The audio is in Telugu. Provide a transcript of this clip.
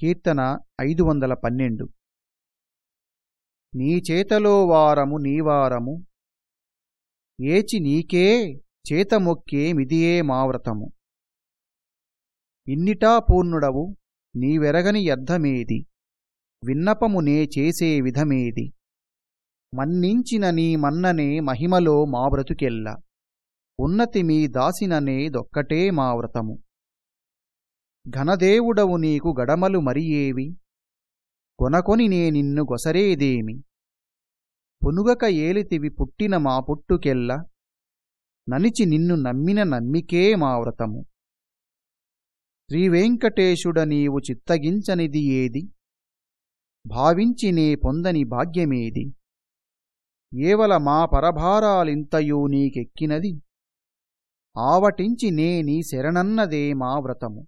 కీర్తన ఐదు వందల పన్నెండు. నీ చేతలో వారము నీవారము ఏచి నీకే చేతమొక్కేమిదియే మావ్రతము ఇన్నిటా పూర్ణుడవు నీవెరగని యద్ధమేది విన్నపము నే చేసే విధమేది మన్నించిన నీ మన్ననే మహిమలో మా బ్రతుకెల్ల ఉన్నతి మీ దాసిననే దొక్కటే మా వ్రతము. ఘనదేవుడవు నీకు గడమలు మరియేవి. కొనకొని నే నిన్ను గొసరేదేమి. పునుగక ఏలితివి పుట్టిన మా పుట్టుకెల్ల. ననిచి నిన్ను నమ్మిన నమ్మికే మా వ్రతము. శ్రీవేంకటేశుడ నీవు చిత్తగించనిది ఏది? భావించి నే పొందని భాగ్యమేది? ఏవల మా పరభారాలింతయూ నీకెక్కినది? ఆవటించి నే నీ శరణన్నదే మా వ్రతము.